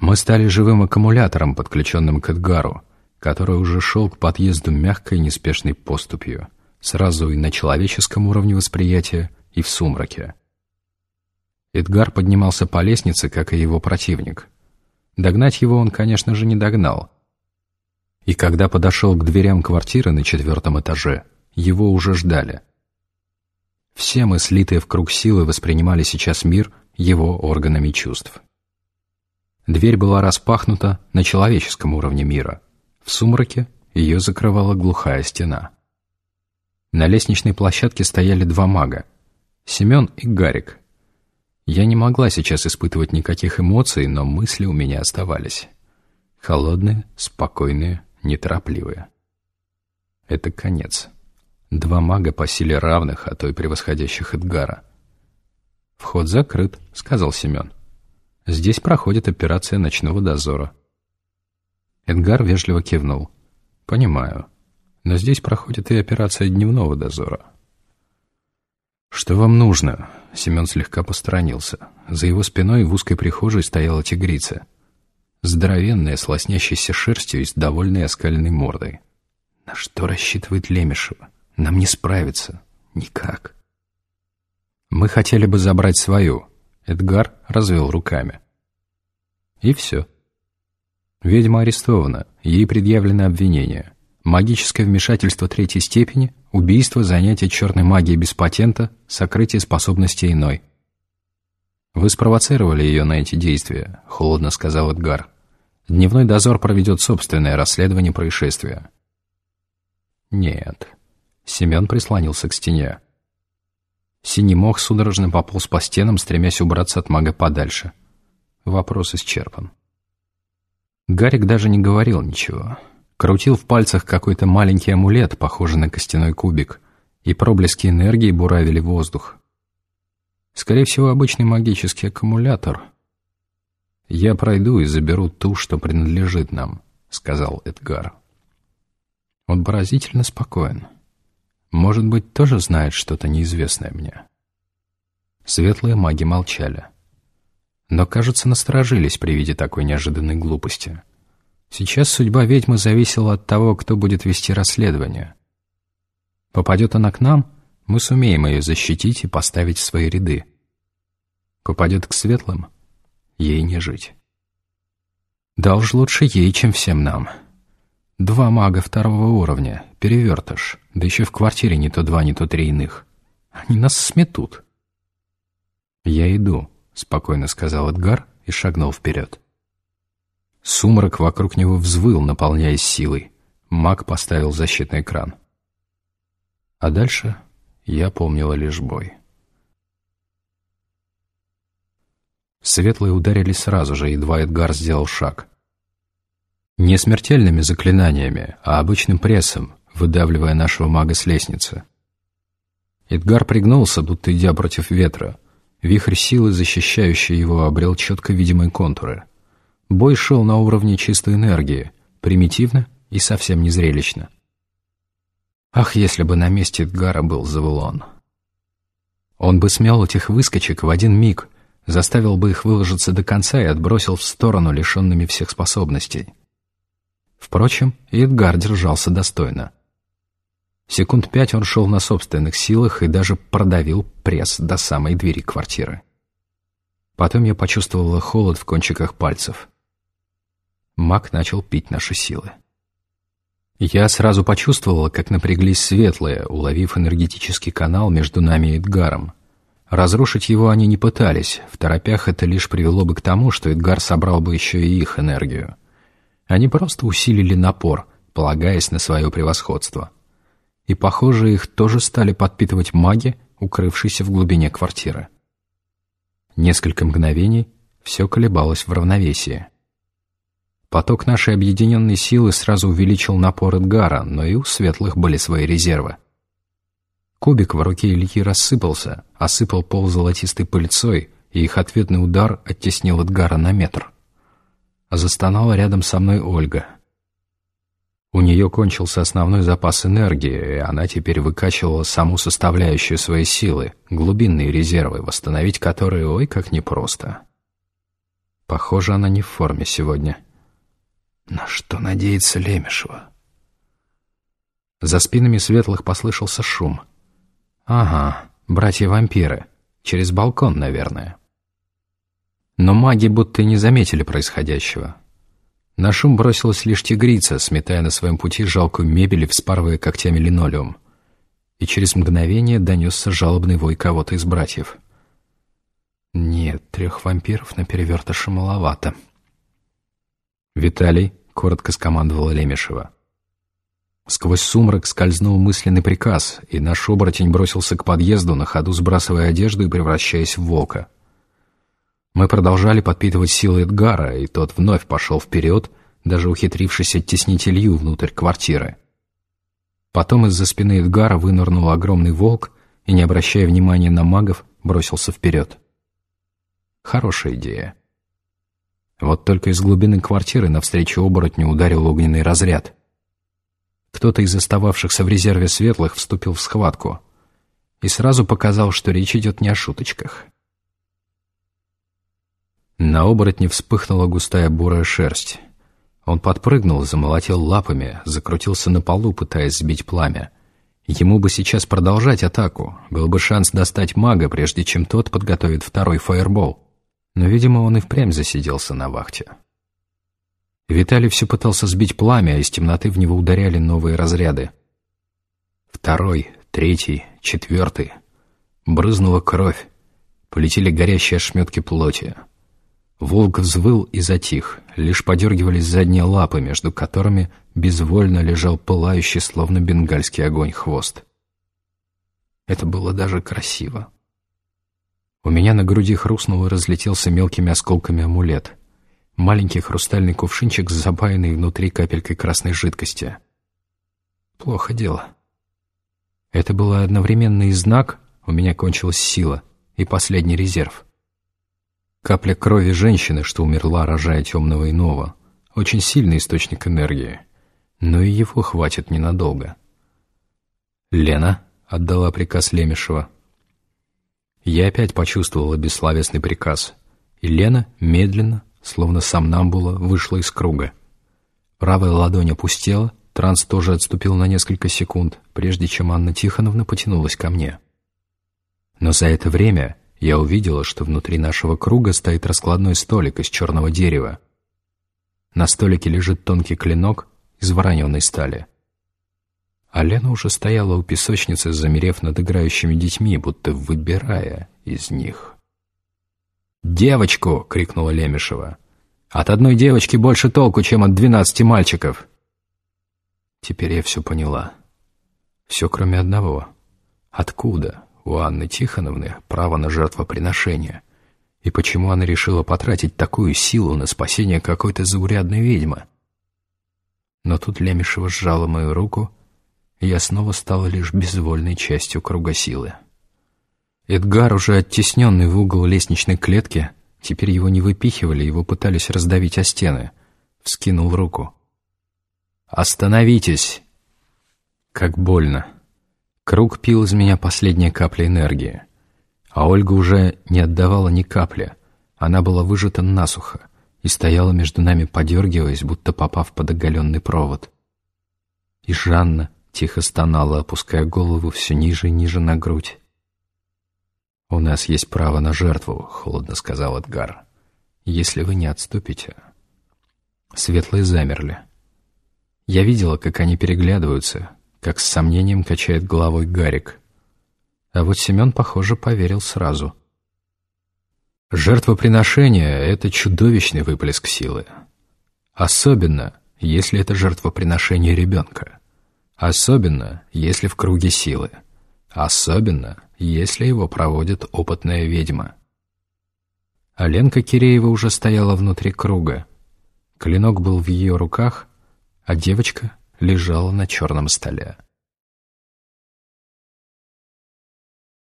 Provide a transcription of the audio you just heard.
Мы стали живым аккумулятором, подключенным к Эдгару, который уже шел к подъезду мягкой неспешной поступью, сразу и на человеческом уровне восприятия, и в сумраке. Эдгар поднимался по лестнице, как и его противник. Догнать его он, конечно же, не догнал. И когда подошел к дверям квартиры на четвертом этаже, его уже ждали. Все мы, слитые в круг силы, воспринимали сейчас мир его органами чувств. Дверь была распахнута на человеческом уровне мира. В сумраке ее закрывала глухая стена. На лестничной площадке стояли два мага — Семен и Гарик. Я не могла сейчас испытывать никаких эмоций, но мысли у меня оставались. Холодные, спокойные, неторопливые. Это конец. Два мага по силе равных, а то и превосходящих Эдгара. «Вход закрыт», — сказал Семен. «Здесь проходит операция ночного дозора». Эдгар вежливо кивнул. «Понимаю. Но здесь проходит и операция дневного дозора». «Что вам нужно?» Семен слегка посторонился. За его спиной в узкой прихожей стояла тигрица. Здоровенная, с лоснящейся шерстью и с довольной оскаленной мордой. На что рассчитывает Лемешева? Нам не справиться. Никак. Мы хотели бы забрать свою. Эдгар развел руками. И все. Ведьма арестована. Ей предъявлено обвинение. Магическое вмешательство третьей степени, убийство, занятие черной магией без патента, сокрытие способностей иной. «Вы спровоцировали ее на эти действия», — холодно сказал Эдгар. «Дневной дозор проведет собственное расследование происшествия». «Нет». Семен прислонился к стене. Синий мох судорожно пополз по стенам, стремясь убраться от мага подальше. Вопрос исчерпан. Гарик даже не говорил ничего. Крутил в пальцах какой-то маленький амулет, похожий на костяной кубик, и проблески энергии буравили воздух. Скорее всего, обычный магический аккумулятор. «Я пройду и заберу ту, что принадлежит нам», — сказал Эдгар. Он поразительно спокоен. Может быть, тоже знает что-то неизвестное мне. Светлые маги молчали. Но, кажется, насторожились при виде такой неожиданной глупости. Сейчас судьба ведьмы зависела от того, кто будет вести расследование. Попадет она к нам, мы сумеем ее защитить и поставить в свои ряды. Попадет к светлым, ей не жить. Да уж лучше ей, чем всем нам. Два мага второго уровня, перевертыш, да еще в квартире не то два, не то три иных. Они нас сметут. «Я иду», — спокойно сказал Эдгар и шагнул вперед. Сумрак вокруг него взвыл, наполняясь силой. Маг поставил защитный экран. А дальше я помнила лишь бой. Светлые ударили сразу же, едва Эдгар сделал шаг. Не смертельными заклинаниями, а обычным прессом, выдавливая нашего мага с лестницы. Эдгар пригнулся, будто идя против ветра. Вихрь силы, защищающий его, обрел четко видимые контуры. Бой шел на уровне чистой энергии, примитивно и совсем незрелищно. Ах, если бы на месте Эдгара был Завулон. Он бы смел этих выскочек в один миг, заставил бы их выложиться до конца и отбросил в сторону лишенными всех способностей. Впрочем, Эдгар держался достойно. Секунд пять он шел на собственных силах и даже продавил пресс до самой двери квартиры. Потом я почувствовала холод в кончиках пальцев. Маг начал пить наши силы. Я сразу почувствовала, как напряглись светлые, уловив энергетический канал между нами и Эдгаром. Разрушить его они не пытались, в торопях это лишь привело бы к тому, что Эдгар собрал бы еще и их энергию. Они просто усилили напор, полагаясь на свое превосходство. И, похоже, их тоже стали подпитывать маги, укрывшиеся в глубине квартиры. Несколько мгновений все колебалось в равновесии. Поток нашей объединенной силы сразу увеличил напор Эдгара, но и у светлых были свои резервы. Кубик в руке Ильи рассыпался, осыпал пол золотистой пыльцой, и их ответный удар оттеснил Эдгара на метр. Застонала рядом со мной Ольга. У нее кончился основной запас энергии, и она теперь выкачивала саму составляющую своей силы, глубинные резервы, восстановить которые, ой, как непросто. Похоже, она не в форме сегодня. На что надеется Лемешева? За спинами светлых послышался шум. Ага, братья-вампиры. Через балкон, наверное. Но маги будто не заметили происходящего. На шум бросилась лишь тигрица, сметая на своем пути жалкую мебель и вспарывая когтями линолеум. И через мгновение донесся жалобный вой кого-то из братьев. Нет, трех вампиров на перевертыше маловато. «Виталий», — коротко скомандовала Лемешева. Сквозь сумрак скользнул мысленный приказ, и наш оборотень бросился к подъезду, на ходу сбрасывая одежду и превращаясь в волка. Мы продолжали подпитывать силы Эдгара, и тот вновь пошел вперед, даже ухитрившись оттеснить Илью внутрь квартиры. Потом из-за спины Эдгара вынырнул огромный волк и, не обращая внимания на магов, бросился вперед. Хорошая идея. Вот только из глубины квартиры навстречу оборотню ударил огненный разряд. Кто-то из остававшихся в резерве светлых вступил в схватку и сразу показал, что речь идет не о шуточках. На оборотне вспыхнула густая бурая шерсть. Он подпрыгнул, замолотил лапами, закрутился на полу, пытаясь сбить пламя. Ему бы сейчас продолжать атаку, был бы шанс достать мага, прежде чем тот подготовит второй фаербол. Но, видимо, он и впрямь засиделся на вахте. Виталий все пытался сбить пламя, а из темноты в него ударяли новые разряды. Второй, третий, четвертый. Брызнула кровь. Полетели горящие ошметки плоти. Волк взвыл и затих, лишь подергивались задние лапы, между которыми безвольно лежал пылающий, словно бенгальский огонь, хвост. Это было даже красиво. У меня на груди хрустнул и разлетелся мелкими осколками амулет — маленький хрустальный кувшинчик с запаянной внутри капелькой красной жидкости. Плохо дело. Это было одновременно и знак, у меня кончилась сила, и последний резерв. Капля крови женщины, что умерла, рожая темного иного. Очень сильный источник энергии. Но и его хватит ненадолго. «Лена», — отдала приказ Лемешева. Я опять почувствовала бессловесный приказ, и Лена медленно, словно сам Намбула, вышла из круга. Правая ладонь опустела, транс тоже отступил на несколько секунд, прежде чем Анна Тихоновна потянулась ко мне. Но за это время я увидела, что внутри нашего круга стоит раскладной столик из черного дерева. На столике лежит тонкий клинок из вороненой стали. А Лена уже стояла у песочницы, замерев над играющими детьми, будто выбирая из них. «Девочку!» — крикнула Лемешева. «От одной девочки больше толку, чем от двенадцати мальчиков!» Теперь я все поняла. Все, кроме одного. Откуда у Анны Тихоновны право на жертвоприношение? И почему она решила потратить такую силу на спасение какой-то заурядной ведьмы? Но тут Лемешева сжала мою руку, и я снова стала лишь безвольной частью круга силы. Эдгар, уже оттесненный в угол лестничной клетки, теперь его не выпихивали, его пытались раздавить о стены, вскинул руку. «Остановитесь!» Как больно. Круг пил из меня последняя капля энергии. А Ольга уже не отдавала ни капли. Она была выжата насухо и стояла между нами, подергиваясь, будто попав под оголенный провод. И Жанна тихо стонала, опуская голову все ниже и ниже на грудь. «У нас есть право на жертву», — холодно сказал Эдгар. «Если вы не отступите». Светлые замерли. Я видела, как они переглядываются, как с сомнением качает головой Гарик. А вот Семен, похоже, поверил сразу. Жертвоприношение — это чудовищный выплеск силы. Особенно, если это жертвоприношение ребенка. Особенно, если в круге силы. Особенно, если его проводит опытная ведьма. А Киреева уже стояла внутри круга. Клинок был в ее руках, а девочка лежала на черном столе.